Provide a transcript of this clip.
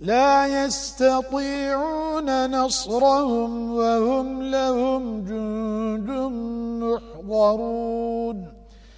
لا يستطيعون نصرهم وهم لهم جند محضرون